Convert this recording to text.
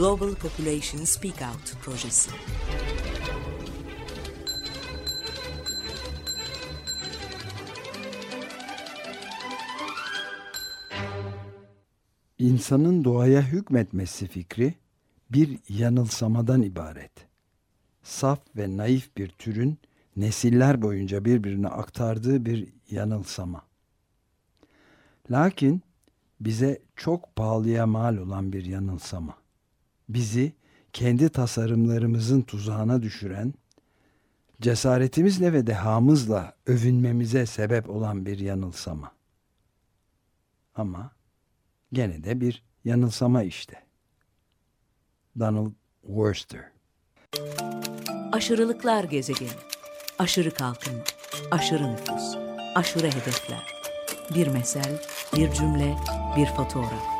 Global Population Speak Out projesi. İnsanın doğaya hükmetmesi fikri bir yanılsamadan ibaret. Saf ve naif bir türün nesiller boyunca birbirine aktardığı bir yanılsama. Lakin bize çok pahalıya mal olan bir yanılsama. Bizi kendi tasarımlarımızın tuzağına düşüren, cesaretimizle ve dehamızla övünmemize sebep olan bir yanılsama. Ama gene de bir yanılsama işte. Donald Worcester Aşırılıklar gezegeni. Aşırı kalkınma, aşırı nüfus, aşırı hedefler. Bir mesel, bir cümle, bir fotoğraf.